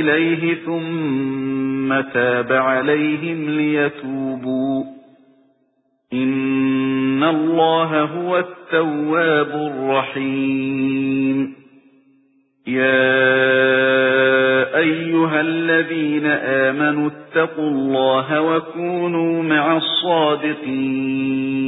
إليه ثم تاب عليهم ليتوبوا. إن الله هو التواب الرحيم. يا أيها الذين آمنوا اتقوا الله وكونوا مع الصادقين.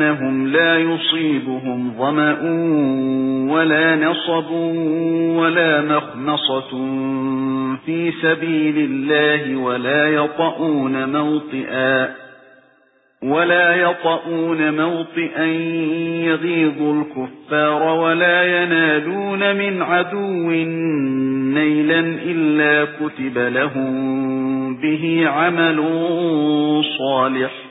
بأنهم لا يصيبهم ظمأ ولا نصب ولا مخمصة في سبيل الله ولا يطؤون موطئا ولا يطؤون موطئا يغيظ الكفار ولا ينالون من عدو نيلا إلا كتب لهم به عمل صالح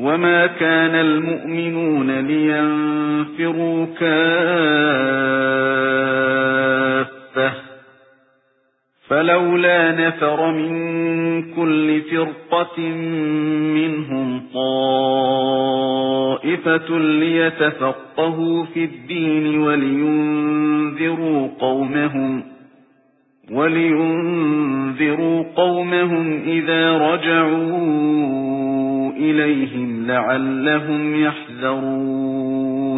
وما كان المؤمنون لينفروا كافة فلولا نفر من كل فرقة منهم طائفة ليتفقهوا في الدين ولينذروا قومهم ولينذروا قومهم إذا رجعوا إليهم لعلهم يحذرون